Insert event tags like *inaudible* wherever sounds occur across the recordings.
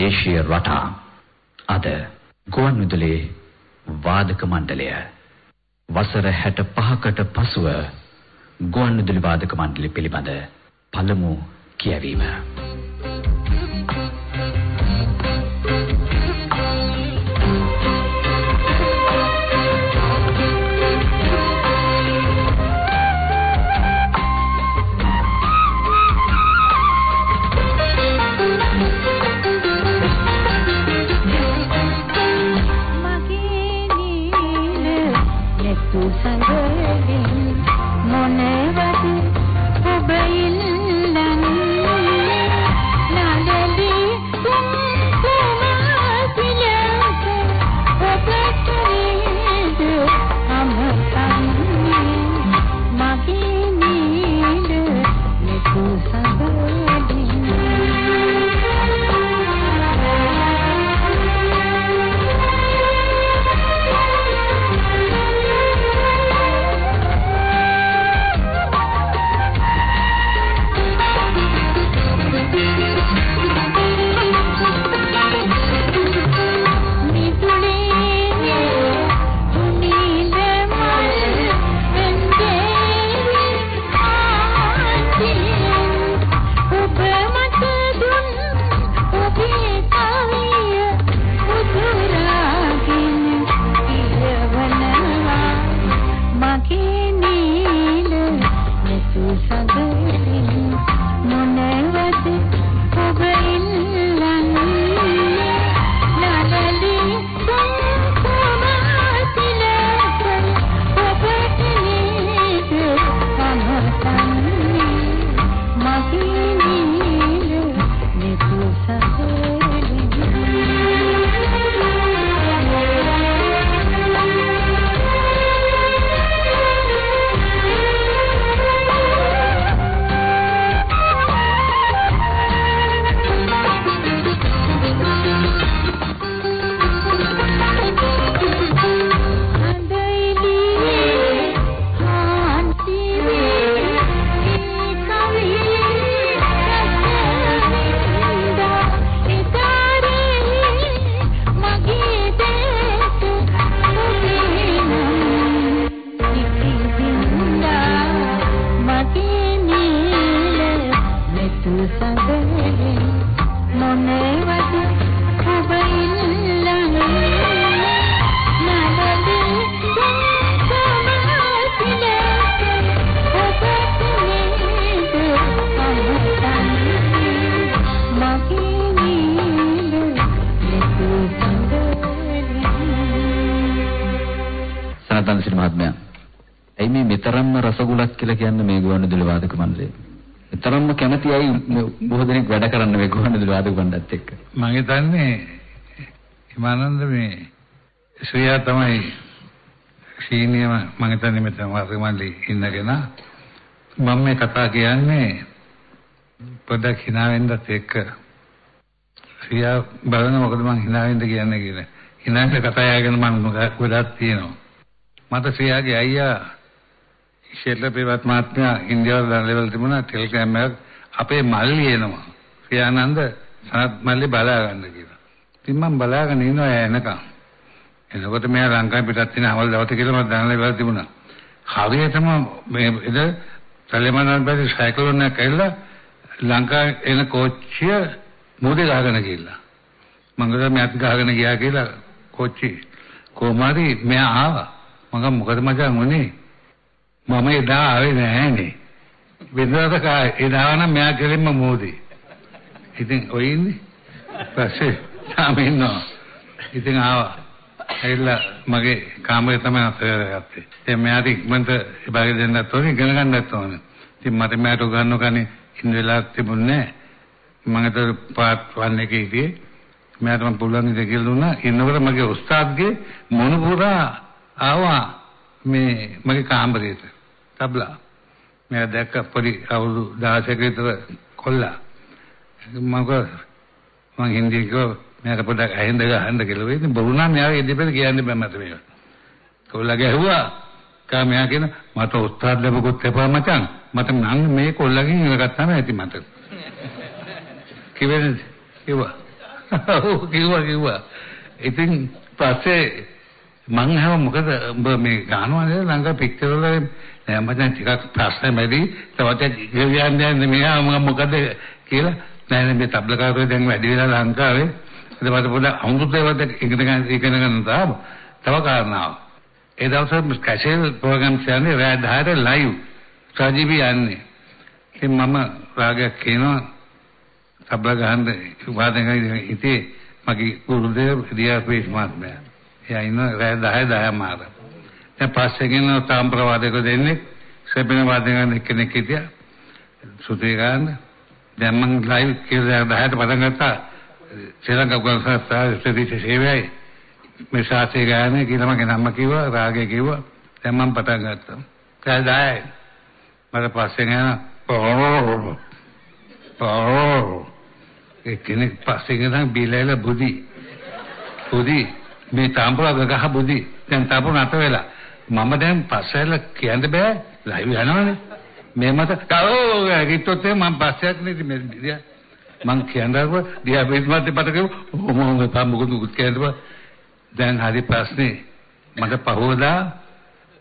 ස්වදේශීය රටා. අද ගුවන්විදුලියේ වාදක මණ්ඩලය. වසර 65කට පසුව ගුවන්විදුලි වාදක මණ්ඩලය පිළිබඳ පළමු කියවීම. හිතන්නේ හිමානන්ද මේ ශ්‍රියා තමයි සීනියම මම හිතන්නේ මෙතන වාදක මණ්ඩලේ ඉන්නගෙන මම මේ කතා කියන්නේ පොඩ්ඩක් hina වෙන්නත් එක්ක ශ්‍රියා බලන මොකද මං hina වෙන්න කියන්නේ කියලා. hina වෙන්න කතා යගෙන මම ගොඩක් තියෙනවා. මට ශ්‍රියාගේ අයියා ෂෙල්ලර් පෙරවත් මහත්මයා ඉන්දියාවේ ලෙවල් තිබුණා ටෙලිග්‍රෑම් එකක් අපේ මල්ලි එනවා. ක්‍රියානන්ද සනත් මල්ලි බලා ගන්න කියලා. ඉතින් මම බලාගෙන ඉන්නවා එනකම්. එතකොට මෙයා ලංකාවේ පිටත් තියෙන අවල් දවස කියලා මම දැනලා ඉවර තිබුණා. හරියටම මේ ඉත සැලෙමනන් බැරි සයිකලෝන් එක ඇවිල්ලා ලංකාවේ එන කෝච්චිය මුදේ ගහගෙන ගිහිල්ලා. මම ගියා මෙයාත් ගහගෙන ගියා කියලා කෝච්චි කොහමරි මෙයා ආවා. මම මොකද මචං උනේ? මම එදා ආවේ නෑනේ. වෙනදාට කා එදා නම් මෙයා කෙලින්ම මෝදි. ඉතින් ඔය ඉන්නේ. පස්සේ තාම ඉන්නවා. ඉතින් ආවා. ඇවිල්ලා මගේ කාමරේ තමයි අතහැරගත්තේ. දැන් මෙයාට ඉක්මනට ඉබාගේ දෙන්නත් ඕනේ ඉගෙන ගන්නත් ඕනේ. ඉතින් මට මෙයාට උගන්වන්න කන්නේ ඉන්න වෙලාවක් තිබුණේ නෑ. මම අතර පාත් වන්න එකේ ඉතියේ මට මම පුළුවන් ඉඳ කියලා දුන්නා. ඉන්නකොට මගේ උස්තාද්ගේ මොනුපුරා ආවා මේ මගේ කාමරේට. තබ්ලා මම දැක්ක පොඩි අවුරුදු 16ක විතර කොල්ලා මම මම හින්දි කෝ මම පොඩ්ඩක් අහින්ද ගහන්න කියලා වෙයි ඉතින් බොරුණා මෙයා ඉදිරියට කියන්න බෑ මට මේක කොල්ලා ගැහුවා කා මෙයා කියන මට උස්තාද් ලැබුගොත් එපා මචං. මට නම් මේ කොල්ලගෙන් ඉගෙන ගත්තාම ඇති මට. කිව්වේ කිව්වා. ඔව් කිව්වා කිව්වා. ඉතින් පස්සේ මං අහම මොකද උඹ මේ ගානවා නේද ලංකා පික්චර් වල නෑ මචං ටිකක් ප්‍රශ්න මැදි තවත් කියන්නේ මෙයා මොකද කියලා නෑ නෑ මේ තබ්ලකාරයෝ දැන් වැඩි වෙලා ලංකාවේ. ඊට පස්සේ පොඩ අමුතුදේවත් ඉගෙන ගන්න ඉගෙන ගන්න තාම තව කාරණාවක්. ඒ දවස්වල කැෂෙල් ප්‍රෝග්‍රෑම් කියන්නේ රෑ 10ට ලයිව් සජීවී යන්නේ. ඉතින් මම රාගයක් කියනවා තබ්ලා ගහන්න වාදනය ඉතේ මගේ ගුරුදේව රියාපේස් මහත්මයා. එයා ඉන්න රෑ 10 10 මාර දැන් පස්සේ ගෙන තාම්ප්‍රවාදක දෙන්නේ සෙබෙන වාදනය කෙනෙක් හිටියා. සුතේ ගන්න. දැන් මම ලයිව් කියලා 10ට පටන් ගත්තා. ශ්‍රී ලංකා ගල්සස්සා ස්ථිති සේවයයි. මේ ශාස්ත්‍රීය ගායනය කියලා මගේ නම කිව්වා රාගය කිව්වා. දැන් මම පටන් ගත්තා. කාල් 10යි මට පස්සේ යන පොරෝ පොරෝ ඒ කෙනෙක් පස්සේ ගෙනන් බිලැල බුදි. බුදි. මේ තාම්පුර ගහ බුදි. දැන් තාම්පුර නැත වෙලා. මම දැන් පස්සෙල කියන්න බෑ. ලයිව් යනවනේ. මේ මත කවෝ ගිට්ටොත් මම පස්සෙක් නෙදි මේ මං කියන්නකො ඩියාබේස් මත පටකව මොම තාම්බුකුත් උත් කියනවා දැන් හරි ප්‍රශ්නේ. මට පහවදා.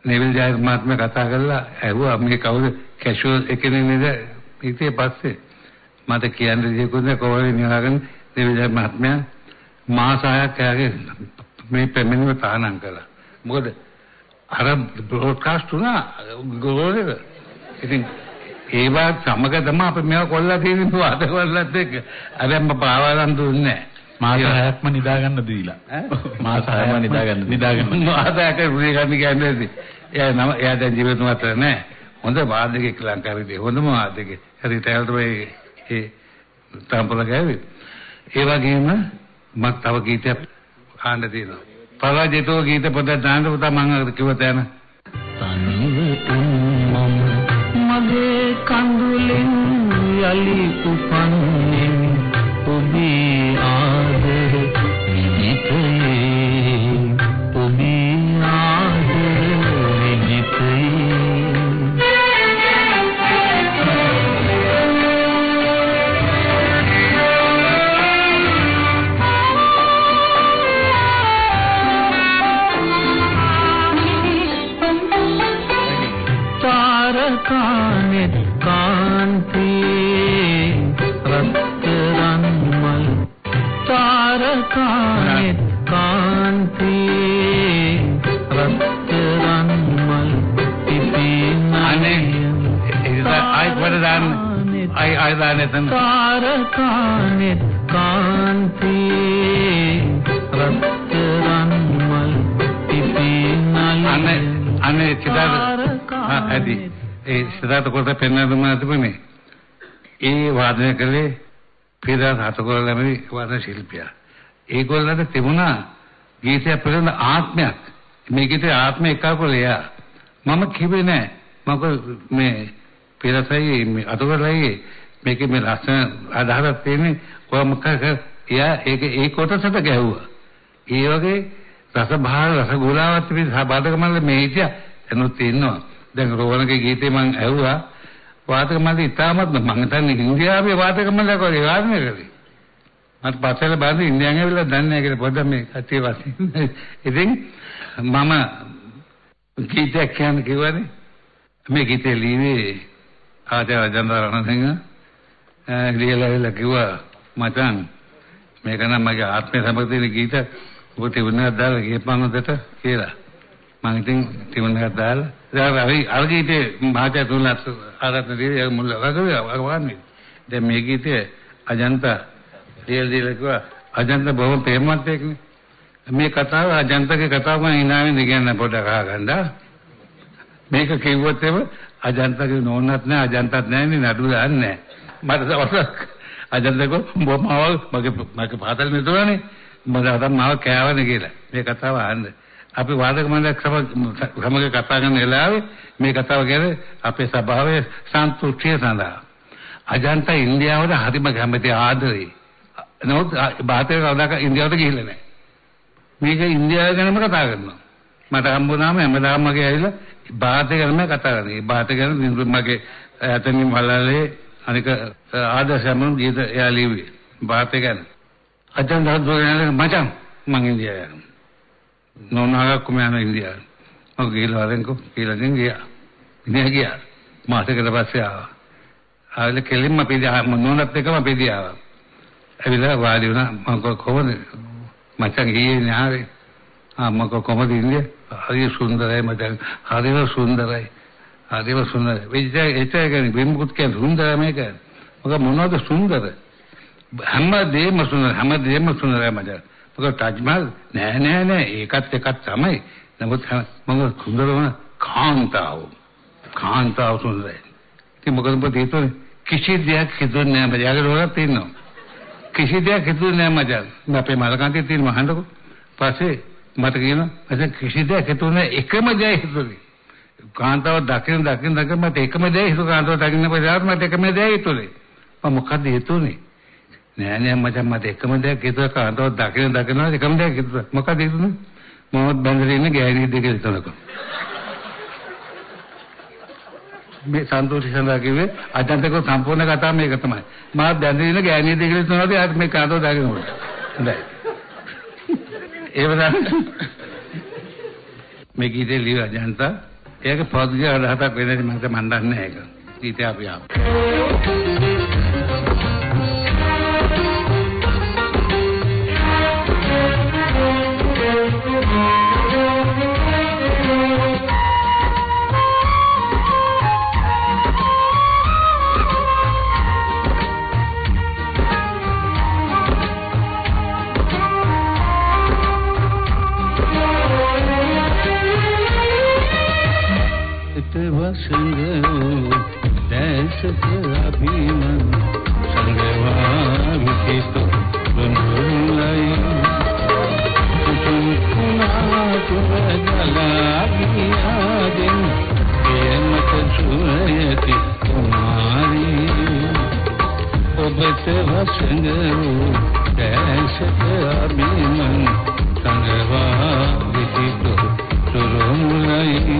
නෙවිල් ජයර් මහත්මයා කතා කරලා ඇහුවා මේ කවුද? කැෂුවල් එකනේ නේද? ඊට පස්සේ මට කියන්න දෙයක්වත් නැහැ කොහොමද නිවාගෙන නෙවිල් මහත්මයා මාස හයක් එයාගේ මේ පැමිණීම තහනම් කළා. මොකද අර බ්‍රෝඩ්කාස්ට් උනා ගෝලෙක. ඉතින් ඒවා සමග තමයි අපි මේවා කොල්ලා තියෙන වාද කොල්ලත් එක්ක. අර මම පාවාලන් දුන්නේ මාස 6ක්ම නිදා ගන්න දීලා. මාස 6ක්ම නිදා ගන්න නිදා ගන්න. මාස 6ක රුධිර ගන්න කියන්නේ. එයා නම එයා දැන් ජීවිතවත් නැහැ. හොඳ වාදකෙක් ලංකාවේදී හොඳම වාදකෙක්. හරි තැල්ට වෙයි ඒ තාම්පල ගෑවේ. ඒ වගේම මම තව ගීතයක් ආන්න තියෙනවා. පරාජිතෝ ගීත පොත දාන්න පුතා මම කිව්ව තැන. මගේ කඳුලෙන් යලි උපන්නේ දාන්න එතන. තාරකානෙත් කාන්තේ රත්තරන් මල් අනේ අනේ සිතාද? ඇති. ඒ සිතාද කොට පෙන්වන්න දුන්නා තිබුණේ. ඒ වාදනය කළේ පීරා හතකොළ ළමයි වාදන ශිල්පියා. ඒගොල්ලන්ට තිබුණා ගීතය පිළිබඳ ආත්මයක්. මේ ගීතේ ආත්මය එකකෝලයා මම කිව්වේ නෑ. මම මේ පීරසයි මේ අතකොළයි මේකේ මේ ලස්සන අදහසක් තියෙන්නේ කොහොමද එයා ඒක ඒ කොටසට ගැහුවා. ඒ වගේ රස භාර රස ගෝලාවත් පිට සබාධක මල්ල මේ හිටියා එනොත් ඉන්නවා. දැන් රෝවණගේ ගීතේ මම ඇහුවා වාදක මල්ල ඉතාමත් මම හිතන්නේ ඉන්දියාවේ වාදක මල්ල කොහේ වාදනය කරේ. මට පස්සෙල බාන්නේ ඉන්දියාවෙන් ඇවිල්ලා දන්නේ නැහැ කියලා පොඩ්ඩක් මේ කතිය වශයෙන්. ඉතින් මම ගීතයක් කියන්න කිව්වනේ. මේ ගීතේ ලියවේ ආචාර්ය ජනරණසිංහ ලියලා කිව්වා මචං මේක නම් මගේ ආත්මය සමග තියෙන ගීත ඔබ තිබුණා දාලා ගියපන් උදට කියලා. මම ඉතින් තිබුණා දාලා දැන් අපි අර ගීතේ මහාචාර්ය තුලත් ආරත්න දී මුල් වගවන්නේ. දැන් මේ ගීතේ අජන්ත දීලා දීලා කිව්වා අජන්ත බොහොම ප්‍රේමවත් එක්නේ. මේ කතාව අජන්තගේ කතාව මම ඉනාවෙන් කියන්න පොඩ්ඩක් අහගන්න. මේක කිව්වොත් එම අජන්තගේ නෝනත් නැහැ අජන්තත් නැහැ නේ නඩු දාන්නේ නැහැ. මට දවසක් අජන්තකෝ බොමාව මගේ මගේ පාතල් මෙතුණානේ මම අදම් මාව කෑවනේ කියලා. මේ කතාව අහන්න. අපි වාදක මණ්ඩලයක් සමග කතා කරන වෙලාවේ මේ කතාව කියන්නේ අපේ සභාවේ සන්තුෂ්ටිය සඳහා. අජන්ත ඉන්දියාවට හරිම කැමති ආදරේ. නමුත් බාහිර කවදාක ඉන්දියාවට ගිහිල්ලා නැහැ. මේක ඉන්දියාව ගැනම කතා කරනවා. මට හම්බුනාම හැමදාම මගේ ඇවිල්ලා බාහිර ගැනම කතා කරන්නේ. බාහිර ගැන මගේ ඇතනින් මලලේ අනික ආදර්ශම ගීත එයා ලිව්වේ. බාහිර ගැන. අජන් දහදෝරනේ මචං මං ඉන්දියාවේ යනවා. නෝනාගක් කොම යන ඉන්දියාවේ. මම ගිහලා වරෙන්කෝ කියලා ගෙන් ගියා. ඉන්නේ ගියා. මාසෙකට පස්සේ ආවා. ආවල කෙලින්ම පිළිදා නෝනත් එක්කම පිළිදාවා. ඇවිල්ලා වාඩි වුණා මම කොහොමද මචං ගියේ නාවේ. ආ මම කොහොමද ඉන්නේ? හරි සුන්දරයි මචං. හරිම සුන්දරයි. හරිම සුන්දරයි. විජය ඒතේ කියන්නේ බිම්බුත් කියන සුන්දරයි මේක. මොකද මොනවද සුන්දර? හැම දෙයක්ම සුන්දර හැම දෙයක්ම සුන්දරයි මචං. මොකද තාජ් මහල් නෑ නෑ නෑ ඒකත් එකක් තමයි. නමුත් මම සුන්දරම කාන්තාව. කාන්තාව සුන්දරයි. ඉතින් මොකද ඔබ හිතුවේ කිසි දෙයක් හිතුන්නේ නෑ මචං. යාගේ රෝගයක් තියෙනවා. කිසි දෙයක් හිතුන්නේ නෑ මචං. මම අපේ මලකාන්තේ තියෙන මහන්දකෝ. පස්සේ මට කියනවා මචං කිසි දෙයක් හිතුන්නේ එකම දේ හිතුනේ. කාන්තාව දකින්න දකින්න දකින්න මට එකම දේ හිතුව කාන්තාව දකින්න පස්සේ මට එකම දේ හිතුනේ. මම මොකද්ද හිතුනේ? නෑ නෑ මචං මට එකම දෙයක් හිතුව කාන්තාව දකින්න දකින්න එකම දෙයක් හිතුව. මොකද හිතුනේ? මමත් බැඳලා ඉන්න ගෑණි දෙක හිතනකො. මේ සන්තෝෂි සඳහා කිව්වේ අජන්තක සම්පූර්ණ කතාව මේක තමයි. මම බැඳලා ඉන්න ගෑණි දෙක හිතනවාද යාත් මේ කාන්තාව දකින්නකොට. හොඳයි. ඒ වගේම මේ ගීතේ ලියව අජන්තා ඒක පොත්ගේ අදහසක් වෙන්නේ මම මන් දන්නේ නැහැ ඒක. ගීතය අපි ආවා. වසඟ දැසක අභිමන් සංගවා විසිත බඳුලයි කුතුම් කුණා තුරගලා ගියාදෙන් එමත සුයති කුමාරී ඔබට වසඟ දැසක අභිමන් සංගවා විසිත තුරුමුලයි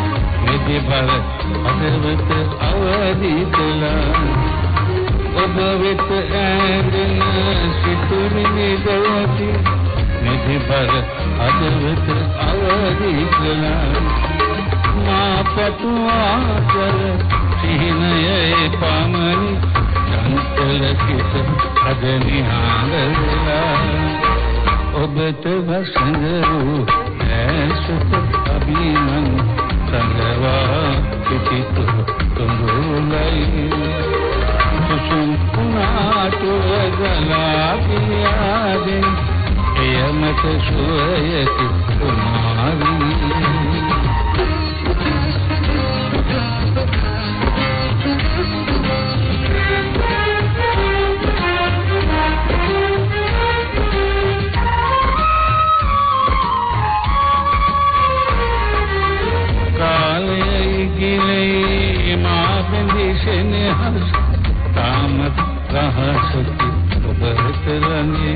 නිදි බල අදවත අවදි කළා ඔබ වෙත ඇඳෙන සිතුවිලි දවති. නිදි බල අදවත අවදි කළා මා පතුවා කර සිහිනයේ පමණි. චංචල කිස අද නිහඬලා ඔබට වසඟ වූ ඇසුත අභිමන් සංගවා පිටිතු තුඹුලයි කුසුම් කුණාටු ගලා පියාදෙන් එයමත සුවයති කුමාරී තාමත් රහසකි ඔබ හිතලන්නේ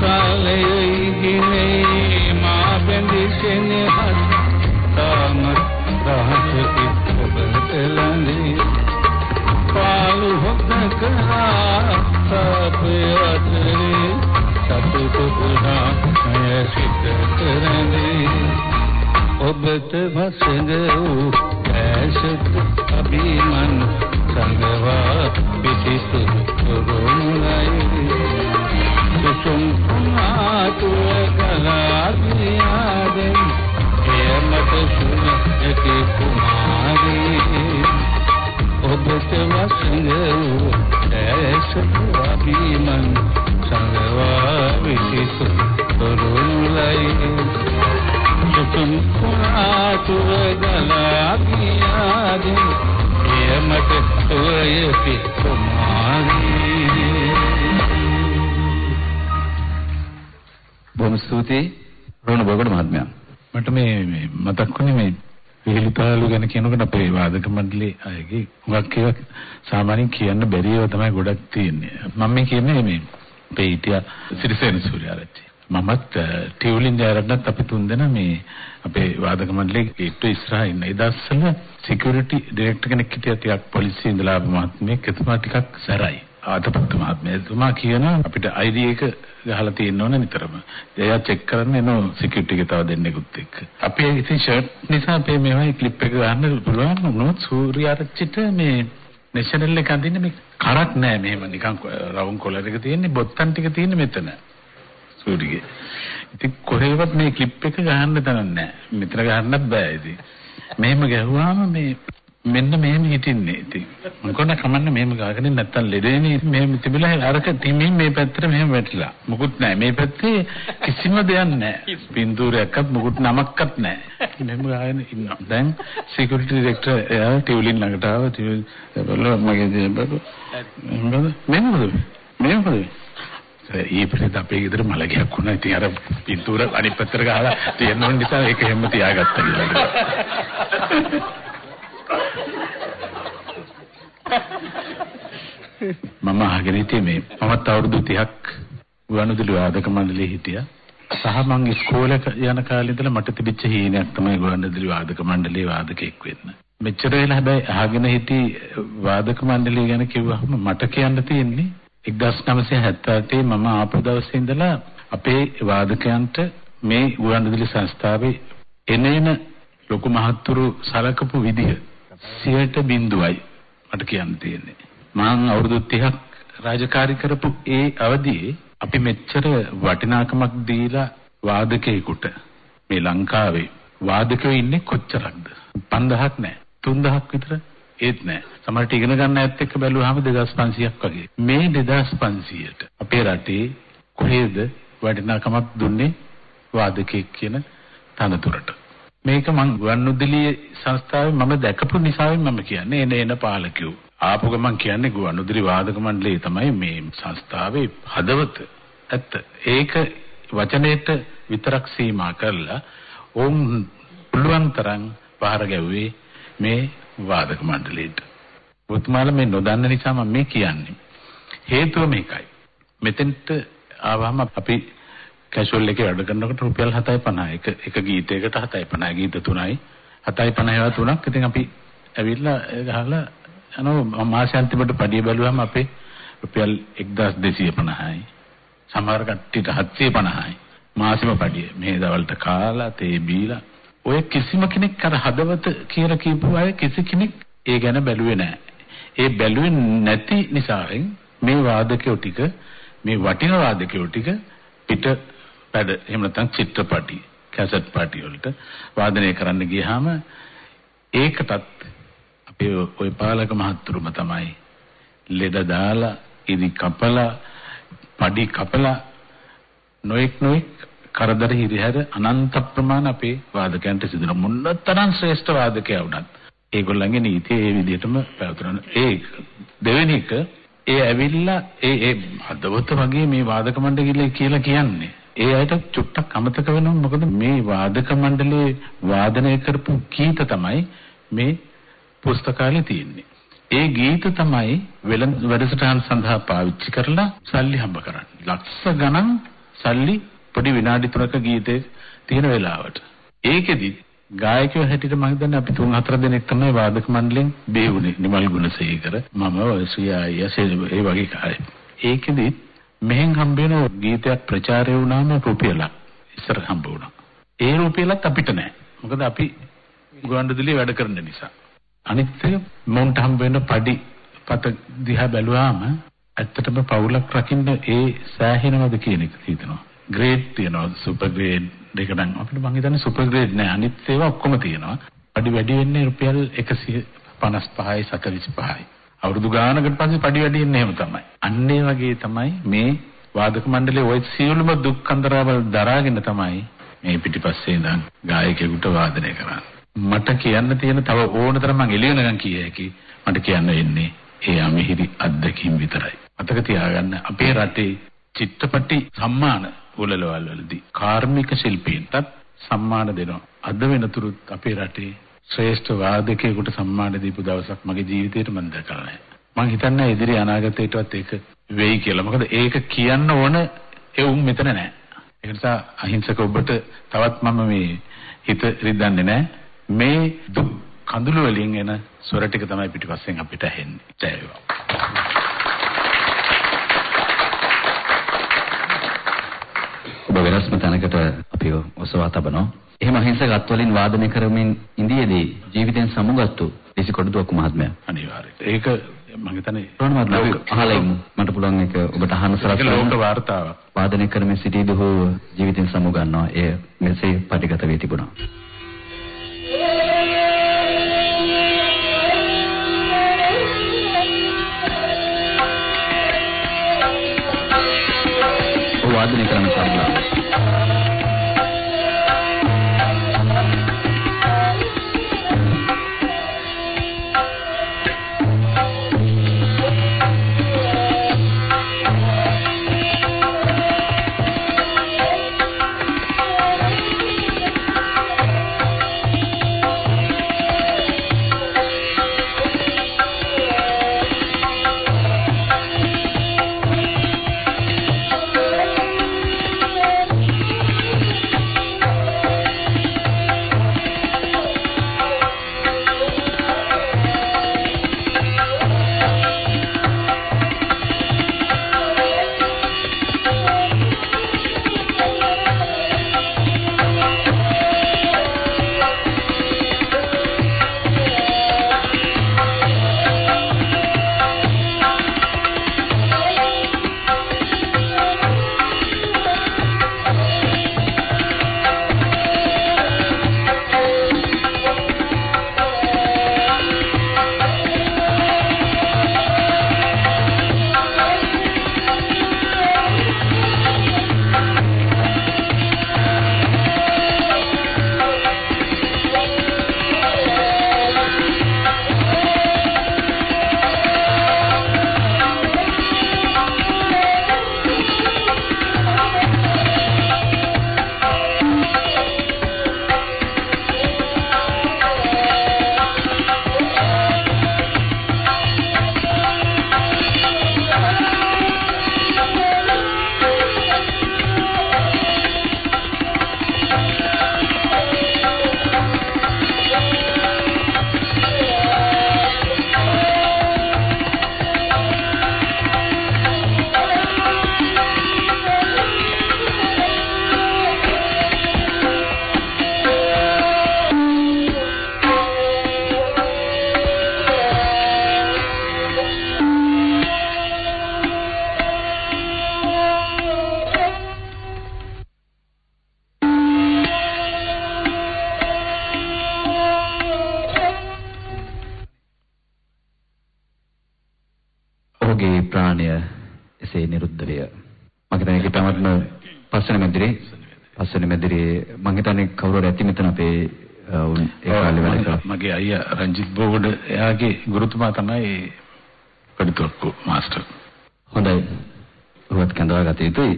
කාලයේ ගිනේ මා බැඳි සෙනෙහස තාමත් රහසකි ඔබ හිතලන්නේ පාලු හොද්ද කරා සපේ අතරේ සතුට පුරා මය සිත කරන්නේ ඔබට වසඟ වූ ඇසත් අභිමන් සංගවා පිටිතු රුණයි සුසුම් කුමාතුව ගලාදියාදෙන් එයමත සුන යකි කුමාරී. ඔබට වසඟ වූ ඇසත් අභිමන් සංගවා පිටිතු රුණයි උතුම් කුණාතුර ගලා ගියාදින් එයමට සුවයති කුමාරී බොහොම ස්තුතියි රෝණ බෝගඩ මහත්මයා. මට මේ මතක් වුණේ මේ විහිළුතාලු ගැන කියනකොට අපේ වාදක මණ්ඩලයේ අයගේ හුඟක් ඒවා සාමාන්‍යයෙන් කියන්න බැරි ඒවා තමයි ගොඩක් තියෙන්නේ. මම මේ කියන්නේ මේ අපේ හිටියා සිරිසේන සූර්යාරච්චි. මමත් ටියුලින් ජයරත්නත් අපි තුන්දෙනා මේ අපේ වාදක මණ්ඩලයේ ගේට්ටුව ඉස්සරහා ඉන්න. ඒ දවස්වල සිකියුරිටි ඩිරෙක්ටර් කෙනෙක් හිටියා ටිකක් පොලිසිය ඉඳලා ආපු මහත්මයෙක්. එතුමා ටිකක් සැරයි. ආතපත්ත මහත්මයා එතුමා කියනවා අපිට ID එක ගහලා තියෙන්න ඕන නිතරම. එයා චෙක් කරන්න එනවා සිකියුරිටි එක තව දෙන්නෙකුත් එක්ක. අපි ඉතින් ෂර්ට් නිසා අපේ මේවයි ක්ලිප් එක ගන්න පුළුවන් වුණොත් සූර්යාරච්චිට මේ නැෂනල් එක අඳින්න මේ කරක් නෑ මෙහෙම නිකන් රවුම් කොලර් එක තියෙන්නේ බොත්තම් ටික තියෙන්නේ මෙතන. සූරිගේ. ඉතින් කොහෙවත් මේ ක්ලිප් එක ගහන්න තැනක් නෑ. මෙතන ගහන්නත් බෑ ඉතින්. මෙහෙම ගැහුවාම මේ මෙන්න මෙහෙම හිටින්නේ ඉතින්. මම කොහොමද කමන්න මෙහෙම ගාගෙන නැත්තම් ලෙඩේනේ. මෙහෙම තිබිලා අරක තිමින් මේ පැත්තට මෙහෙම වැටිලා. මුකුත් නැහැ මේ පැත්තේ කිසිම දෙයක් නැහැ පින්තූරයක්වත් මුකුත් නමක්වත් නැහැ මෙහෙම ගාගෙන ඉන්නවා. දැන් සිකියුරිටි ඩිරෙක්ටර් එයා ටියුලින් ළඟට ආවා. ටියුල් බලලා මගේ දේ බලු මෙහෙමද මෙහෙමද ඊපිට අපේ ගෙදර මලගයක් වුණා. ඉතින් අර පින්තූර අනිත් පැත්තට ගහලා තියෙන නිසා ඒක හැම තියාගත්තා කියලා. මම අහගෙන හිටියේ මේ මමත් අවුරුදු 30ක් ගුවන්විදුලි වාදක මණ්ඩලයේ හිටියා. සහ මං ඉස්කෝලේ යන කාලේ ඉඳලා මට තිබිච්ච හීනයක් තමයි ගුවන්විදුලි වාදක මණ්ඩලයේ වාදකෙක් වෙන්න. මෙච්චර වෙලා හැබැයි අහගෙන හිටි වාදක මණ්ඩලය ගැන කිව්වහම මට කියන්න තියෙන්නේ 1978 මම ආපු දවසේ ඉඳලා අපේ වාදකයන්ට මේ ගුවන්විදුලි සංස්ථාවේ එනේන ලොකු මහත්තුරු සලකපු විදිහ 0.0යි මට කියන්න තියෙන්නේ. මම අවුරුදු 30ක් රාජකාරී කරපු ඒ අවදියේ අපි මෙච්චර වටිනාකමක් දීලා වාදකයෙකුට මේ ලංකාවේ වාදකයෝ ඉන්නේ කොච්චරක්ද? 5000ක් නෑ. 3000ක් විතර ඒත් නෑ. සමහරට ඉගෙන ගන්න ඇත්ත එක්ක බැලුවාම 2500ක් වගේ. මේ 2500ට අපේ රටේ කොහෙද වටිනාකමක් දුන්නේ වාදකයෙක් කියන තනතුරට. මේක මං ගුවන්විදුලි සංස්ථාවේ මම දැකපු නිසාවෙන් මම කියන්නේ එන එන පාලකයෝ. ආපු ගමන් කියන්නේ ගුවන්විදුලි වාදක මණ්ඩලය තමයි මේ සංස්ථාවේ හදවත. ඇත්ත. ඒක වචනයේට විතරක් සීමා කරලා ඕම් පුළුවන් තරම් පහර ගැව්වේ මේ වාදක මණ්ඩලයට. පුතුමාලා මේ නොදන්න නිසා මම මේ කියන්නේ. හේතුව මේකයි. මෙතෙන්ට ආවම අපි කැෂුවල් එකේ වැඩ කරනකොට රුපියල් 7.50 එක එක ගීතයකට 7.50 ගීත තුනයි. 7.50 ඒවා තුනක්. ඉතින් අපි ඇවිල්ලා ගහලා අනෝ මාසාන්තිමට පඩිය බැලුවම අපේ රුපියල් 1250යි සමහර කට්ටියට 750යි මාසෙම පඩිය. මේ දවල්ට කාලා තේ බීලා ඔය කිසිම කෙනෙක් අර හදවත කියලා කියපු අය කිසි කෙනෙක් ඒ ගැන බැලුවේ නැහැ. ඒ බැලුවේ නැති නිසාවෙන් මේ වාදකයෝ ටික මේ වටින වාදකයෝ ටික පිට වැඩ එහෙම නැත්නම් චිත්‍රපටි කැසට් පාටි වලට වාදනය කරන්න ගියාම ඒකටත් අපේ ওই පාලක මහත්තුරුම තමයි ලෙඩ දාලා ඉදි කපලා පඩි කපලා නොඑක් නොඑක් කරදර හිරිහැර අනන්ත ප්‍රමාණ අපේ වාදකයන්ට සිදුන මොනතරම් ශ්‍රේෂ්ඨ වාදකයා වුණත් ඒගොල්ලන්ගේ නීතිය ඒ විදිහටම පැවතුන ඒ දෙවෙනි එක ඒ ඇවිල්ලා ඒ ඒ හදවත වගේ මේ වාදක මණ්ඩලය කියලා කියන්නේ ඒ අයට චුට්ටක් අමතක වෙනවා මොකද මේ වාදක මණ්ඩලයේ වාදනය කරපු ගීත තමයි මේ පුස්තකාලේ තියෙන්නේ. ඒ ගීත තමයි වෙළඳ වැඩසටහන් සඳහා පාවිච්චි කරලා සල්ලි හම්බ කරන්නේ. ලක්ෂ ගණන් සල්ලි පොඩි විනාඩි 3ක ගීතේ තියෙන වෙලාවට. ඒකෙදි ගායකයෝ හැටියට මම හිතන්නේ අපි තුන් හතර දෙනෙක් තමයි වාදක මණ්ඩලෙන් බේවුනේ. නිමල් ගුණසේකර මම ඔයසියා යසේ ඒ වගේ අය. ඒකෙදි මෙහෙන් හම්බ වෙන ගීතයක් ප්‍රචාරය වුණාම රුපියලක් ඉස්සර හම්බ වුණා. ඒ රුපියලත් අපිට නෑ. මොකද අපි ගුවන්විදුලියේ වැඩ කරන නිසා. අනිත් එක මොන්ට හම්බ වෙන padì පත දිහා බැලුවාම ඇත්තටම පවුලක් රකින්න ඒ සෑහෙනවද කියන එක හිතනවා. ග්‍රේඩ් තියෙනවා සුපර් ග්‍රේඩ් දෙක නම් අපිට මං හිතන්නේ සුපර් ග්‍රේඩ් නෑ අනිත් ඒවා ඔක්කොම තියෙනවා. padì වැඩි වෙන්නේ රුපියල් 155යි 125යි. අවුරුදු ගානකට පස්සේ padì වැඩි වෙන්නේ එහෙම තමයි. අන්න ඒ වගේ තමයි මේ වාදක මණ්ඩලයේ ওই සියලුම දුක් අන්තරවල් දරාගෙන තමයි මේ පිටිපස්සේ ඉඳන් ගායකයෙකුට වාදනය කරන්න. මට කියන්න තියෙන තව ඕන තරම් මං එළිය වෙනකන් කිය හැකි මට කියන්න වෙන්නේ ඒ අමිහිරි අත්දැකීම් විතරයි. මතක තියාගන්න අපේ රටේ චිත්‍රපටි සම්මාන උළෙලවල් වලදී කාර්මික ශිල්පීන්ටත් සම්මාන දෙනවා. අද වෙනතුරුත් අපේ රටේ ශ්‍රේෂ්ඨ වාදකයෙකුට සම්මාන දීපු දවසක් මගේ ජීවිතේට මම දැකලා නැහැ. මං හිතන්නේ ඉදිරි අනාගතයටවත් ඒක වෙයි කියලා. මොකද ඒක කියන්න ඕන ඒ උන් මෙතන නැහැ. ඒ නිසා අහිංසක ඔබට තවත් මම මේ හිත රිදන්නේ නැහැ. මේ දුක් කඳුළු වලින් එන ස්වර ටික තමයි පිටිපස්සෙන් අපිට ඇහෙන්නේ. ජය වේවා. ඔබ වෙනස්ම තැනකට අපි ඔසවා තබනවා. එහෙම අහිංසක අත්වලින් වාදනය කරමින් ඉඳියේදී ජීවිතෙන් සමුගත්තු ලිසි කොඩදුවක්කු මහත්මයා. අනිවාර්යයෙන්. ඒක මම හිතන්නේ අපි අහලා ඉමු. මට පුළුවන් ඒක ඔබට අහන්න සලස්වන්න. ලෝක වාර්තාවක්. වාදනය කරමින් සිටීද ඔහු ජීවිතෙන් සමුගන්නවා. එය මෙසේ පටිගත වී තිබුණා. වාදනය කරන සම්බුලා. ප්‍රාණය එසේ නිරුද්ධ විය. මම හිතන්නේ ඒක තමත්ම පස්වෙනි මැදිරියේ පස්වෙනි මැදිරියේ මම හිතන්නේ කවුරු හරි ඇති මෙතන අපේ උන් ඒ කාලේ වැඩ කරා. මගේ අයියා රංජිත් බෝගොඩ එයාගේ ගුරුතුමා තමයි පඩිතුක්කු මාස්ටර්. හොඳයි. ඔබත් කඳවා ගත යුතුයි.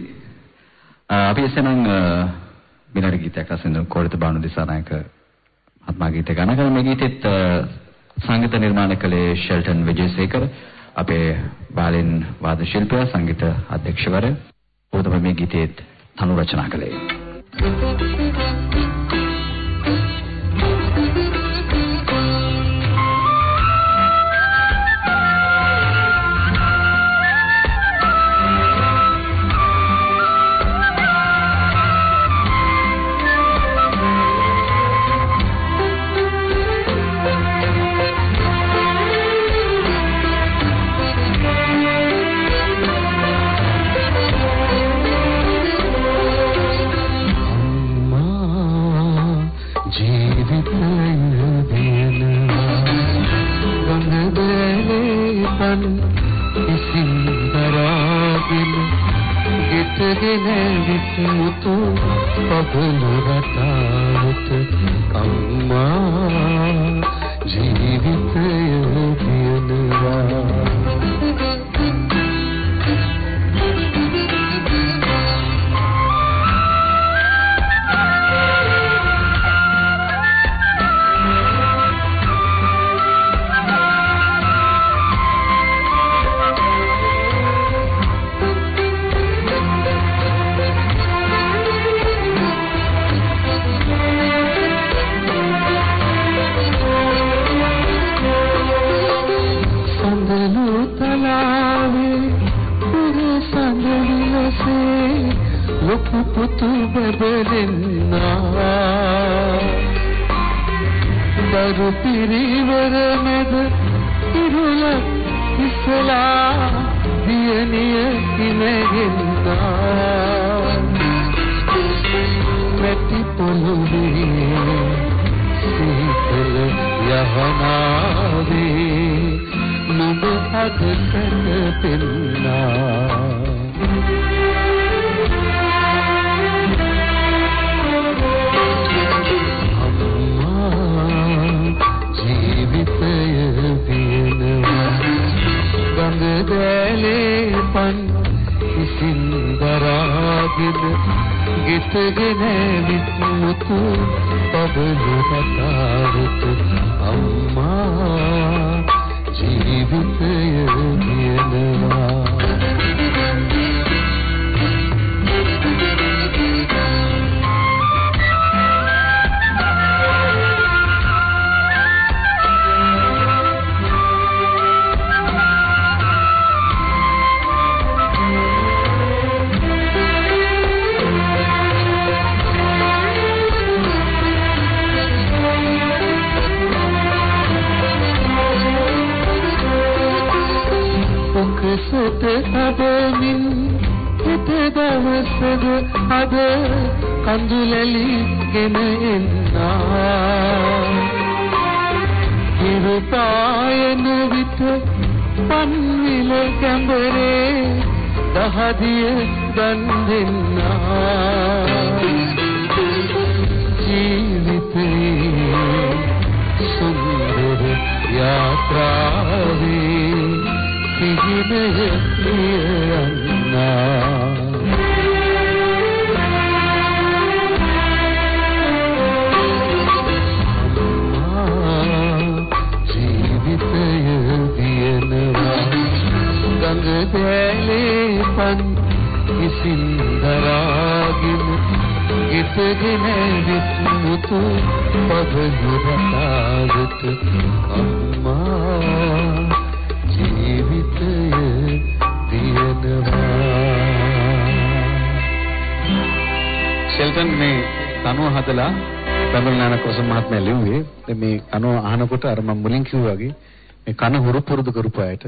අපි එසේනම් විනාඩි ගීතයක් අසින්න කෝරිත බානු දිසානායක මහත්මයා ගීත ගාන කරන මේ ගීතෙත් සංගීත නිර්මාණ කළේ ෂෙල්ටන් විජේසේකර අපේ බාලින් වාද ශිල්පියා සංගීත අධ්‍යක්ෂවරයා ඔහු තමයි මේ ගීතෙත් තනු රචනා කළේ. අංග ගෙන බඹලනාන කොසම් මහත්මයා ලිව්වේ දැන් මේ තනුව අහනකොට අර මම මුලින් කිව්වා වගේ මේ කන හුරු පුරුදු කරපු අයට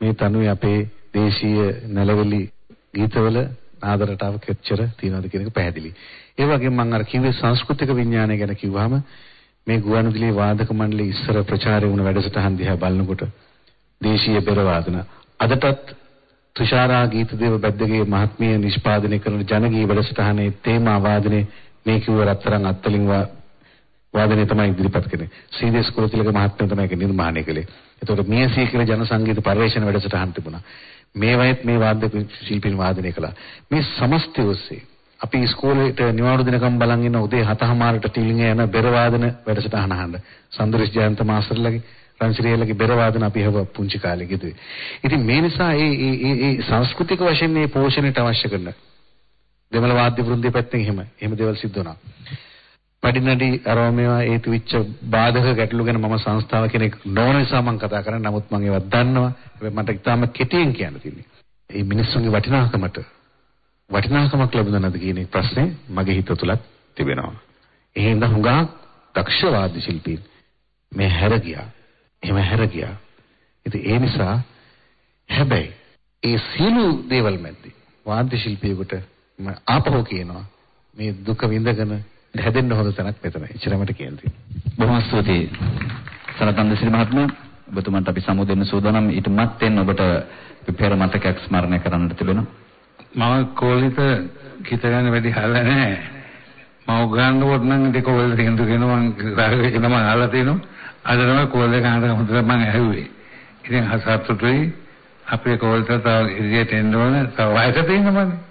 මේ තනුවේ අපේ දේශීය නැලවලි ගීතවල නාද රටාව කෙච්චර තියෙනවද කියන එක පැහැදිලි. ඒ වගේම මම අර කිව්වේ සංස්කෘතික විඥානය ගැන කිව්වහම මේ ගුවන්විදුලි වාදක මණ්ඩලයේ ඉස්සර ප්‍රචාරය වුණ වැඩසටහන් දිහා බලනකොට දේශීය බෙර වාදන අදටත් තුෂාරා ගීතදේව බද්දගේ මහත්මිය නිෂ්පාදනය කරන ජනගී වැඩසටහනේ තේමා වාදනයේ මේ කිව්ව රත්තරන් අත්තලින් වාදනය තමයි ඉදිරිපත් කළේ. සීදේස් කුලතිලක මහත්මයා තමයි ඒක නිර්මාණය කළේ. එතකොට මියසී කියලා ජන සංගීත පරිවේෂණ වැඩසටහන් තිබුණා. මේවයිත් මේ වාද්‍ය ශිල්පීන් වාදනය කළා. මේ සමස්තය ඔස්සේ අපි ඉස්කෝලේට නිවාඩු දිනකම් බලන් ඉන්න උදේ 7:00මාරට ටිලිංග යන බෙර වාදන වැඩසටහන අහන්න. සඳරිස් ජයන්ත මාස්ටර්ලගේ රන්සිරියලගේ බෙර වාදන අපි හව පුංචි කාලේ ගිහුවේ. ඉතින් මේ නිසා මේ මේ මේ සංස්කෘතික වශයෙන් මේ පෝෂණයට අවශ්‍ය කරන දෙමළ වාද්‍ය වෘන්දයේ පැත්තෙන් එහෙම එහෙම දේවල් සිද්ධ වුණා. පඩිනඩි අරව මේවා හේතු වෙච්ච බාධක ගැටලු ගැන මම සංස්ථාව කෙනෙක් නොවන නිසා මම කතා කරන්නේ. නමුත් මම ඒවත් දන්නවා. හැබැයි මට ඉතාම කෙටියෙන් කියන්න තියෙන්නේ. මේ මිනිස්සුන්ගේ වටිනාකමට වටිනාකමක් ලැබුණා නැද්ද කියන ප්‍රශ්නේ මගේ හිත තුලත් තිබෙනවා. එහෙනම් හුඟා දක්ෂ වාද්‍ය ශිල්පීන් මේ හැර ගියා. එහෙම හැර ගියා. ඉතින් ඒ නිසා හැබැයි ඒ සියලු දේවල් මැද්දේ වාද්‍ය ශිල්පියෙකුට මම ආපහු කියනවා මේ දුක විඳගෙන හැදෙන්න හොඳ තැනක් මෙතන. එච්චරමට කියන්නේ. බොහොම ස්තුතියි. සරතන්දසිරි මහත්මයා ඔබතුමන්ට අපි සමුදෙන්න සූදානම් ඊට මත්තෙන් ඔබට පෙර මතකයක් ස්මරණය කරන්නට තිබෙනවා. මම කෝලිත ගීත ගන්න වැඩි හල්ලා නැහැ. මම උගන්වුවොත් නම් ඉතින් කෝලිත හින්දු කියන මම රාග කියන මම අහලා තියෙනවා. අද තමයි කෝලිත ගන්න හොඳට මම ඇහුවේ. ඉතින් හසත්තුයි අපේ කෝලිත තව ඉදිරියට එන්න ඕන. තව වයස තියෙනවනේ.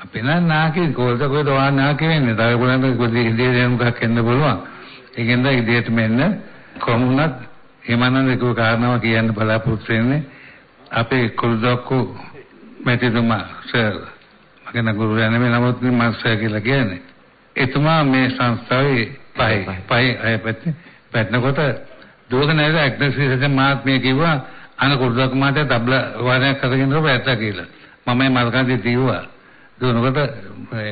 අපි නම් නාකි කෝලිත කොහෙද වා නාකි වෙන්නේ. තව කොහෙන්ද කොහේ ඉදිරියට යන මොකක් එන්න පුළුවන්. ඒකෙන්ද ඉදිරියට මෙන්න කොමුණත් හිමානන්ද කෝ කාරණාව කියන්න බලාපොරොත්තු වෙන්නේ අපේ කුරුදොක්කු මෙතිතුමා සර් මගේ නගුරුයා නෙමෙයි නමුත් මම සර් කියලා කියන්නේ. එතුමා මේ සංස්ථාවේ පහයි පහයි අය පැත්තේ පැටනකොට දුවගෙන නේද ඇග්නසිස් මාත්මය කිව්වා අන කුරුදොක්කු මාතේ තබ්ල වාදනයක් කරගෙන ඉන්න පැත්ත කියලා. මම මේ මල්කාන්ති දීවා දුවනකොට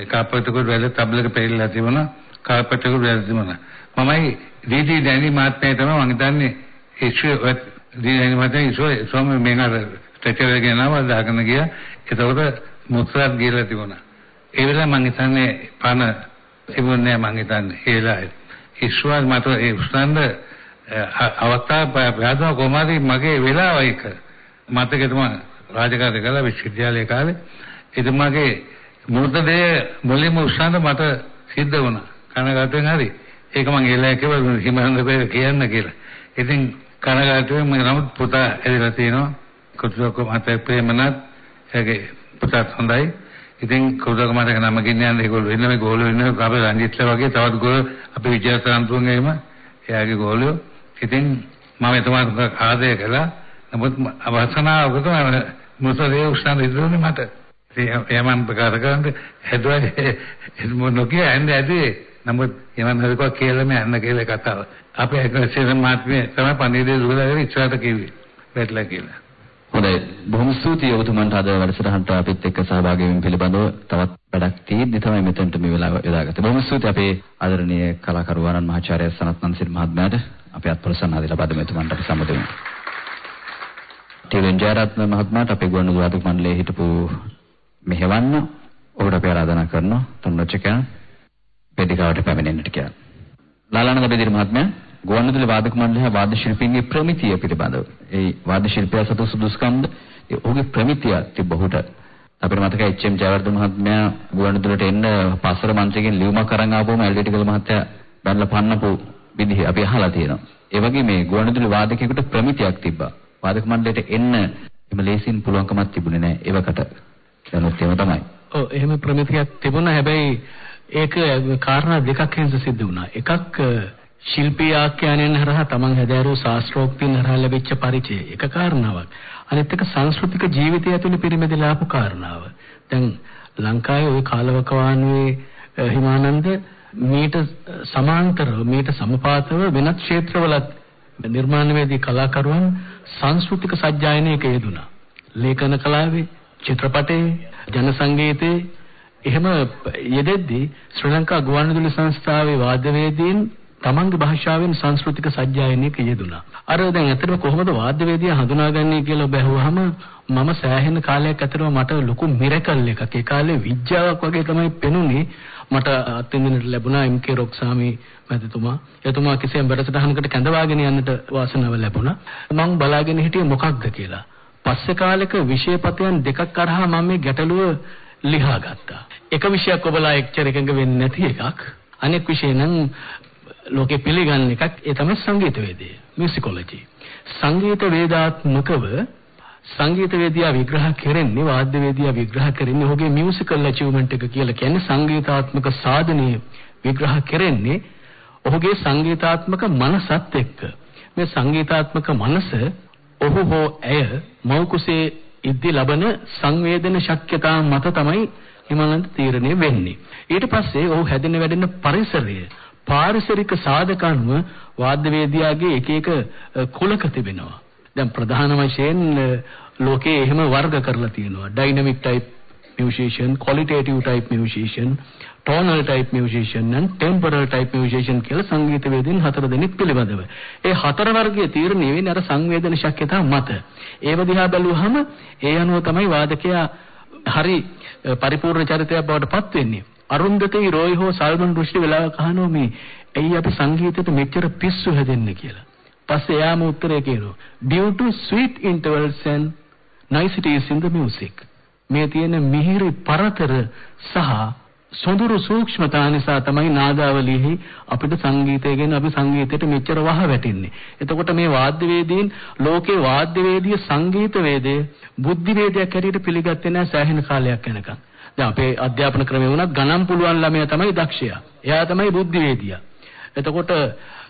කාපට්ටුකට වැල තබ්ලක පෙරලා තිබුණා. කාපට්ටුකට වැල තිබුණා. මමයි දීදී දැනි මාත්මය තමයි මම හිතන්නේ ඉෂුව දීදී මාත්මය ඉෂුව සොම මේනර ස්ට්‍රෙචර් එක ගෙනාවා දාගෙන ගියා. එතකොට මුත්‍රාත් ගිහලා තිබුණා. ඒ වෙලාව මම හිතන්නේ පන තිබුණේ මම හිතන්නේ. ඒ වෙලාවේ ඉෂුව මට ඒ උස්තන්ද අවස්ථාව ප්‍රාදම කොමාරි මගේ වෙලාව එක මතක තමයි රාජකාරී කළා විශ්වවිද්‍යාලය කාලේ. එතුමාගේ මෘතදේ මුලින්ම උස්සන්න මට සිද්ධ වුණා කනගාටුවෙන් හරි ඒක මම එලා කිව්වා හිමහන්ද කියන්න කියලා. ඉතින් කනගාටුවෙන් මම නමුත් පුතා ඇදලා තිනවා. කුතුහක මත ප්‍රේමනාත් ඒගේ පුතාත් හොඳයි. ඉතින් කුතුහක මතක නම ගෙනියන්න ඒගොල්ලෝ එන්න මේ ගෝලෝ ඉන්න අපේ රංජිත්ලා වගේ තවත් ගෝල අපේ විජයසන්තුන්ගේම එයාගේ ගෝලෝ. ඉතින් මම එතුමාට ආදරය කළා. නමුත් අවසනාවක තමයි මුසලේ උස්සන් ඉදුනේ මට. ඒ මම ප්‍රකාශ කරන්නේ හැදුවා *laughs* නොකිය ඇන්නේ ඇදී නමුත් එවන් හරිකෝ කියලා මේ අන්න කියලා කතාව. අපේ අග්‍රසේන මාත්මේ තමයි පණිවිඩය දුරලා ඉස්සරහට කිව්වේ. වැටලා කියලා. හොඳයි. බොහොම ස්තුතියි ඔබතුමන්ට අද වැඩසටහනට අපිත් එක්ක සහභාගී වීම පිළිබඳව තවත් වැඩක් තියෙද්දි තමයි මෙතනට මේ වෙලාව යොදාගත්තේ. බොහොම ස්තුතියි අපේ ආදරණීය කලාකරු වරන් මහාචාර්ය සනත් නන්සිල් මහත්මයාට අපි අත්පොරසන් ආදී ලබා දෙමු එතුමන්ට අපි සම්මත වෙමු. ටීලෙන් ජයරත්න මහත්මයාට අපේ ගුවන්විදුලි වාදක මණ්ඩලයේ හිටපු මෙහෙවන්න ඔබට අපි ආරාධනා කරනවා. තුන්වචකයන් වේදිකාවට පැමිණෙන්නට කියලා. ලාලානන්ද බෙදිරි මහත්මයා ගුවන්විදුලි වාදක මණ්ඩලය වාද්‍ය ශිල්පීන්ගේ ප්‍රමිතිය පිළිබඳව ඒ වාද්‍ය ශිල්පියා සතු සුදුසුකම්ද ඒ ඔහුගේ ප්‍රමිතිය තිබ්බ ඔහුට අපිට මතකයි එච්.එම්. ජයවර්ධන මහත්මයා ගුවන්විදුලියට එන්න පස්සර මන්ත්‍රීගෙන් ලියුමක් අරන් ආපුවම එල්.ඩී.ටි. ගල මහත්තයා බැලලා පන්නපු විදිහ අපි අහලා තියෙනවා. ඒ වගේ මේ ගුවන්විදුලි වාදකයෙකුට ප්‍රමිතියක් තිබ්බා. වාදක මණ්ඩලයට එන්න එම ලේසින් පුළුවන්කමක් තිබුණේ නැහැ. ඒවකට දැනුත් එහෙම තමයි. ඔව් එහෙම ප්‍රමිතියක් තිබුණා. හැබැයි ඒක කාරණා දෙකක් හින්දා සිද්ධ වුණා. එකක් ශිල්පී ආඛ්‍යානයන් හරහා තමන් හැදෑරූ ශාස්ත්‍රෝක්තියන් හරහා ලැබිච්ච පරිචය. එක කාරණාවක්. අනිත් එක සංස්කෘතික ජීවිතය ඇතුළේ පිරිමැදලා ආපු කාරණාව. දැන් ලංකාවේ ওই කාලවකවානුවේ හිමානන්ද මීට සමාන්තරව මීට සමපාතව වෙනත් ක්ෂේත්‍රවලත් නිර්මාණවේදී කලාකරුවන් සංස්කෘතික සජ්ජායනයක යෙදුණා. ලේඛන කලාවේ, චිත්‍රපටයේ, ජන සංගීතයේ එහෙම යෙදෙද්දී ශ්‍රී ලංකා ගුවන්විදුලි සංස්ථාවේ වාද්‍යවේදීන් තමන්ගේ භාෂාවෙන් සංස්කෘතික සජ්ජායනයක යෙදුණා. අර දැන් ඇත්තටම කොහොමද වාද්‍යවේදියා හඳුනාගන්නේ කියලා ඔබ අහුවාම මම සෑහෙන කාලයක් ඇත්තටම මට ලොකු මිරකල් එකක්. ඒ කාලේ විද්‍යාවක් වගේ තමයි පෙනුනේ. මට අත්විඳින්නට ලැබුණා එම්.කේ රොක්සාමි මැතිතුමා. එතුමා කිසියම් වැඩසටහනකට කැඳවාගෙන යන්නට වාසනාව ලැබුණා. මම බලාගෙන හිටියේ මොකක්ද කියලා. පස්සේ කාලෙක විෂයපතයන් දෙකක් කරහා මම මේ ගැටලුව ලියා ගත්තා. එක විෂයක් ඔබලා එක්චර එකඟ වෙන්නේ නැති එකක්. අනෙක් විෂය නම් ලෝකේ පිළිගන්න එකක් ඒ තමයි සංගීත වේදය මියුසිකොලොජි සංගීත වේදාත්මකව සංගීත වේදියා විග්‍රහ කෙරෙන්නේ වාද්‍ය වේදියා විග්‍රහ කරන්නේ ඔහුගේ මියුසිකල් අචීව්මන්ට් එක කියලා කියන්නේ සංගීතාත්මක සාධනීය විග්‍රහ කෙරෙන්නේ ඔහුගේ සංගීතාත්මක මනසත් එක්ක මේ සංගීතාත්මක මනස ඔහු හෝ ඇය මව් කුසේ ඉද්දි ලබන සංවේදන ශක්්‍යතා මත තමයි හිමලන්ත තීරණය වෙන්නේ ඊට පස්සේ ඔහු හැදෙන වැඩෙන පරිසරය පාරිසරික සාධකන්ව වාද්‍යවේදියාගේ එක එක කුලක තිබෙනවා. දැන් ප්‍රධාන වශයෙන් ලෝකයේ එහෙම වර්ග කරලා තියෙනවා. Dynamic type musician, qualitative type musician, tonal type musician and temporal type musician කියලා සංගීතවේදීන් හතර දෙනෙක් පිළිබඳව. ඒ හතර වර්ගයේ තීරණය වෙන්නේ අර සංවේදන ශක්්‍යතා මත. ඒව දිහා බැලුවහම ඒ අනුව තමයි වාදකයා හරි පරිපූර්ණ චරිතයක් බවට පත් වෙන්නේ. අරුන්දතේ රොයි හෝ සල්මන් රුෂ්ඩි වෙලාවක අහනවා මේ ඇයි අපි සංගීතයට මෙච්චර පිස්සු හැදෙන්නේ කියලා. පස්සේ එයාම උත්තරේ කියනවා due to sweet intervals and niceties in the music. මේ තියෙන මිහිරි පරතර සහ සොඳුරු සූක්ෂමතා නිසා තමයි නාදාවලියෙහි අපිට සංගීතය ගැන අපි සංගීතයට මෙච්චර වහ වැටෙන්නේ. එතකොට මේ වාද්‍යවේදීන් ලෝකේ වාද්‍යවේදීය සංගීත වේදයේ බුද්ධි වේදයක් හැටියට පිළිගත්තේ නැහැ සෑහෙන කාලයක් යනකම්. දැන් අපේ අධ්‍යාපන ක්‍රමේ වුණත් ගණන් පුළුවන් ළමයා තමයි දක්ෂයා. එයා තමයි බුද්ධි වේදියා. එතකොට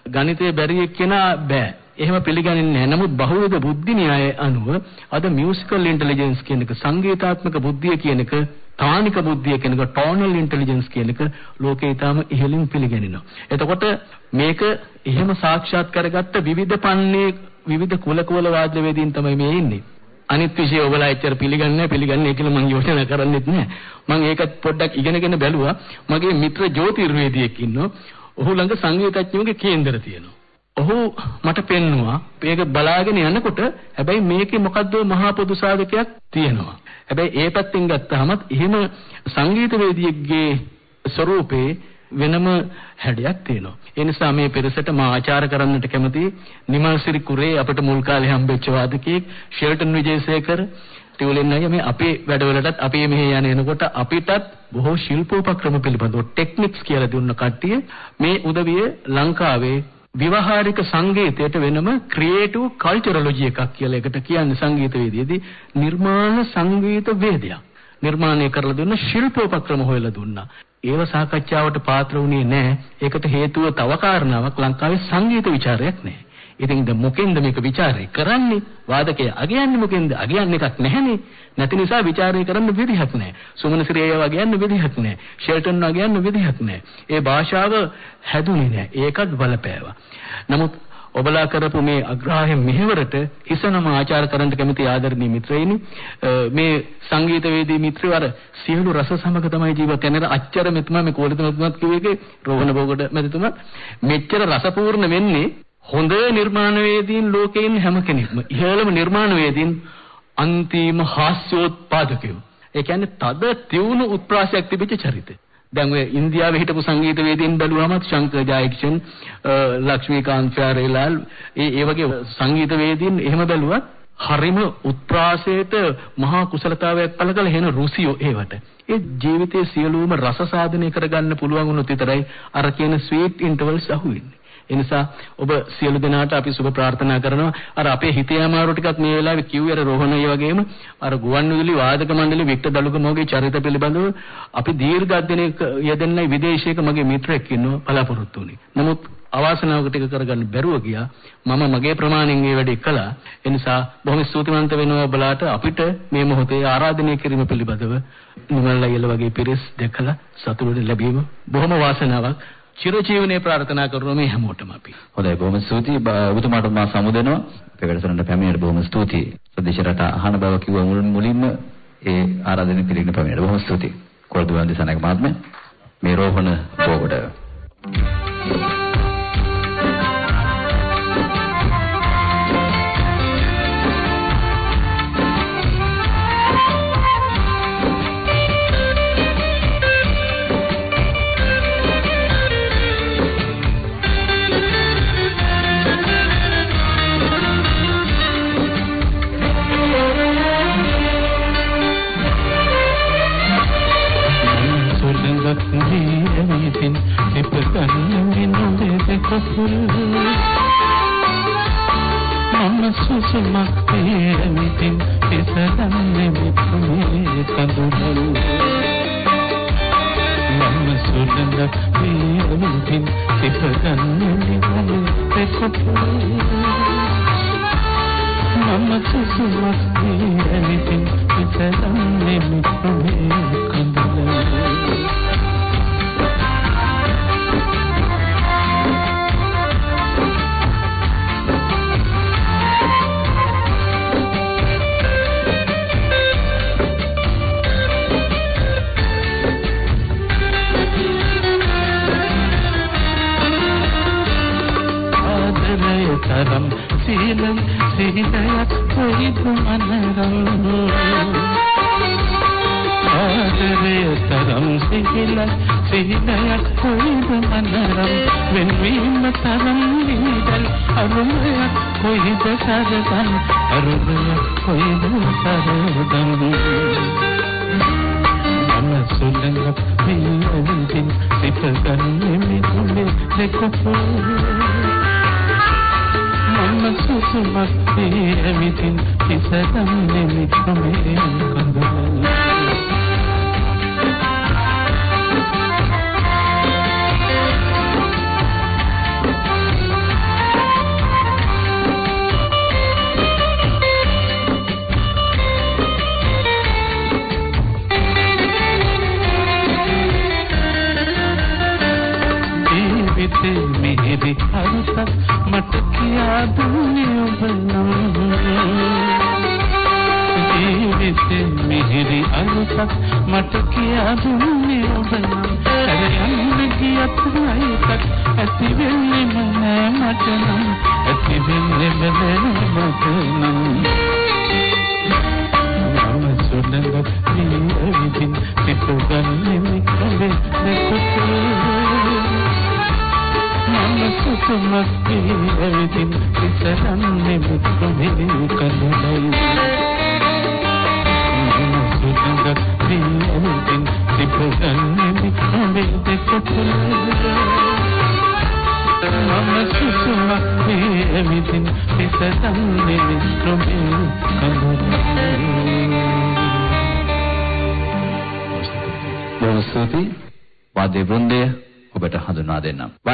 ගණිතේ බැරි එක්කෙනා බෑ. එහෙම පිළිගන්නේ නැහැ. නමුත් බහුවිධ බුද්ධි න්‍යාය අනුව අද මියුසිකල් ඉන්ටෙලිජන්ස් කියන එක සංගීතාත්මක බුද්ධිය කියන එක තානික බුද්ධිය කියන එක ටෝනල් ඉන්ටෙලිජන්ස් කියන එක ලෝකේ ඊටාම ඉහළින් පිළිගනිනවා. එතකොට මේක එහෙම සාක්ෂාත් කරගත්ත විවිධ පන්නේ විවිධ කුල කුල වාද්‍ය වේදීන් තමයි මේ ඉන්නේ. අනිත් විෂය ඔබලා එච්චර පිළිගන්නේ නැහැ පිළිගන්නේ කියලා මම යෝජනා කරන්නෙත් නැහැ. මම ඒකත් පොඩ්ඩක් ඉගෙනගෙන බැලුවා. මගේ මිත්‍ර ජෝතිර්වේදියෙක් ඉන්නවා. ඔහු ළඟ සංගීතඥයෙකුගේ කේන්දර තියෙනවා. ඔහු මට පෙන්නවා මේක බලාගෙන යනකොට හැබැයි මේකේ මොකද්ද මහා පොදු සාධකයක් තියෙනවා. හැබැයි ඒ පැත්තෙන් ගත්තාම එහෙම සංගීතවේදියෙක්ගේ ස්වරූපේ වෙනම හැඩයක් තියෙනවා. ඒ නිසා මේ පෙරසට මා ආචාර කරන්නට කැමති නිමල්සිරි කුරේ අපිට මුල් කාලේ හම්බෙච්ච වාදකයෙක් ෂෙල්ටන් විජේසේකර ටියුලෙන් අය මේ අපේ වැඩවලටත් අපේ මෙහෙ යන එනකොට අපිටත් බොහෝ ශිල්පෝපක්‍රම පිළිබඳව ටෙක්නික්ස් කියලා දුන්න කට්ටිය මේ උදවිය ලංකාවේ විවහාරික සංගීතයට වෙනම ක්‍රියේටිව් කල්චරොලොජි එකක් කියලා එකට කියන්නේ සංගීතවේදීදී නිර්මාණ සංගීත වේදයක් නිර්මාණය කරලා දුන්න ශිල්පෝපක්‍රම හොයලා දුන්නා. ඒව සාකච්ඡාවට පාත්‍ර වුණේ නැහැ. ඒකට හේතුව තව කාරණාවක් ලංකාවේ සංගීත ਵਿਚාරයක් නැහැ. ඉතින් ද මොකෙන්ද මේක ਵਿਚාරය කරන්නේ? වාදකයා අගයන්නේ මොකෙන්ද? අගයන්නේ එකක් නැහනේ. නැති නිසා ਵਿਚාරය කරන්න විදිහක් නැහැ. සුමනසිරියව අගයන්න විදිහක් නැහැ. ෂෙල්ටන්ව අගයන්න විදිහක් නැහැ. ඒ භාෂාව හැදුනේ නැහැ. ඒකත් බලපෑවා. නමුත් ඔබලා කරපු මේ අග්‍රාහ්‍ය මෙහෙවරට හිසනම ආචාර කරන්න කැමති ආදරණීය මිත්‍රයිනි මේ සංගීතවේදී මිත්‍රවර සියලු රස සමග තමයි ජීවත් වෙන අච්චර මෙතුමා මේ කෝලිත මෙතුමාත් කිව්වේ රෝහණ බෝගඩ මෙතුමා මෙච්චර රසපූර්ණ වෙන්නේ හොඳ නිර්මාණවේදීන් ලෝකයෙන් හැම කෙනෙක්ම ඉහළම නිර්මාණවේදීන් අන්තිම හාස්‍යෝත්පාදකයෝ. ඒ කියන්නේ තද තියුණු උත්ප්‍රාසයක් තිබිච්ච චරිතය. දැන් ඔය ඉන්දියාවේ හිටපු සංගීතවේදීන් බැලුවම ශංකර් ජයකිෂන් ලක්ෂ්මීකාන්ත් ෆෑරේලාල් ඒ ඒ වගේ සංගීතවේදීන් එහෙම බැලුවත් හරිම උත්ප්‍රාසයට මහා කුසලතාවයක් පළ කළ වෙන රුසියෝ ඒවට. ඒ ජීවිතයේ සියලුම රස සාධනය කරගන්න පුළුවන් වුණොත් විතරයි අර කියන ස්වීට් ඉන්ටර්වල්ස් අහුවෙන්නේ. ඒ නිසා ඔබ සියලු දෙනාට අපි සුබ ප්‍රාර්ථනා කරනවා. අර අපේ හිතේ අමාරු ටිකක් මේ වෙලාවේ කිව්වේ අර රෝහණය වගේම අර ගුවන්විදුලි වාදක මණ්ඩලේ වික්ටර් දලුගමෝගේ චරිත පිළිබඳව අපි දීර්ඝ අධ්‍යයනයක යෙදෙන්නයි විදේශයක මගේ මිත්‍රෙක් ඉන්නවා බලාපොරොත්තු වෙන්නේ. නමුත් අවාසනාවකට ටික කරගන්න බැරුව ගියා. මම මගේ ප්‍රමාණයෙන් මේ වැඩේ කළා. ඒ නිසා බොහොම ස්තුතිවන්ත වෙනවා ඔබලාට අපිට මේ මොහොතේ ආරාධනය කිරීම පිළිබඳව නිමල්ලයිල වගේ පිරිස් දැකලා සතුට ලැබීම බොහොම වාසනාවක්. චිරජීවනයේ ප්‍රාර්ථනා කරනවා මේ හැමෝටම අපි. හොඳයි බොහොම ස්තුතියි. ඔබතුමාට මා සමුදෙනවා. පෙරසරන්න පැමිණෙන්න බොහොම ස්තුතියි. ප්‍රදේශ රට අහන බව කිව්ව මුලින්ම ඒ ආරාධනෙ පිළිගන්න පැමිණෙන්න බොහොම ස්තුතියි. කොළදුවන් දිසානායක මහත්මයා මේ රෝහණ බෝගඩ. Thank you. කකුල් මම සුසුමක් පේමිතින් පිසදන්නේ මුතුමේ කඳුළු. මම සුළඟ පේමිතින් පිසදන්නේ මුතුමේ කකුල් මම සුසුමක් පේමිතින් පිසදන්නේ මුතුමේ කඳුළු. සරදම් අරුදය කොයිද සරදම්? මනසුලඟ පියවින් සිත ගන්නේ මිදුනේ දෙකපෝ මනසුසුමත් පියවින් සිත ගන්නේ මිදුනේ කඳවල්.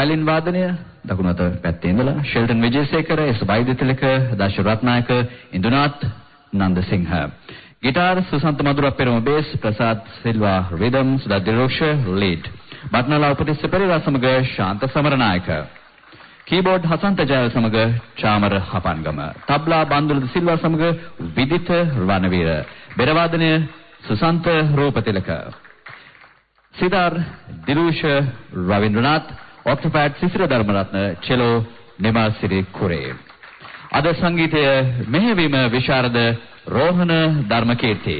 වයලින් වාදනය දකුණු අත පැත්තේ ඉඳලා Shelton Wijesekara, S වෛද්‍යතිලක, දශ Ratnayake, Indunath Nandasinghe. Guitar Susantha Madhura පෙරම bass, Prasad Silva rhythm, Suda Dirosha lead. බටනලා Upatissa Perera සමග ශාන්ත සමරනායක. කීබෝඩ් හසන්ත ජයල් සමග චාමර හපන්ගම. තබ්ලා බන්දුල සිල්වා සමග විදිත රණවීර. බෙර වාදනය සුසන්ත රූපතිලක. සිතාර් දිලූෂ රවින්ද්‍රනාත් ඔක්ටෝපෑඩ් සිසිර ධර්මරත්න චෙලෝ නිමාසිරි කුරේ අද සංගීතය මෙහෙවීම විශාරද රෝහණ ධර්මකීර්ති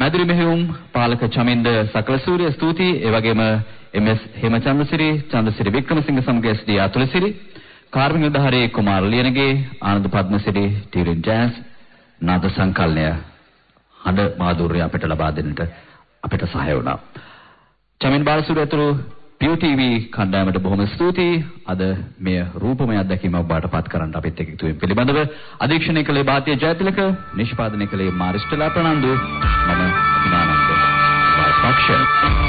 මැදිරි මෙහෙයුම් පාලක චමින්ද සකලසූරිය ස්තුතියි ඒ වගේම එම්.එස්. හේමචන්ද්‍රසිරි චන්ද්‍රසිරි වික්‍රමසිංහ සමග එස්.ඩී. අතුලසිරි කාර්මික නිලධාරී කුමාර ලියනගේ ආනන්ද පද්මසිරි ටීරින් ජෑස් නාද සංකල්පය හඬ මාධුර්ය අපිට ලබා දෙන්නට අපිට සහාය වුණා. චමින් බාලසූරිය ඇතුළු PTV කණ්ඩායමට බොහොම ස්තුතියි. අද මෙය රූපමය අත්දැකීමක් බවට පත් කරන්න අපිත් එක්ක එකතු වෙන පිළිබඳව අධීක්ෂණය කළේ භාතිය ජයතිලක, නිෂ්පාදනය කළේ මාරිස්ටලා ප්‍රනන්දු, මම විනානන්ද. වාපක්ෂ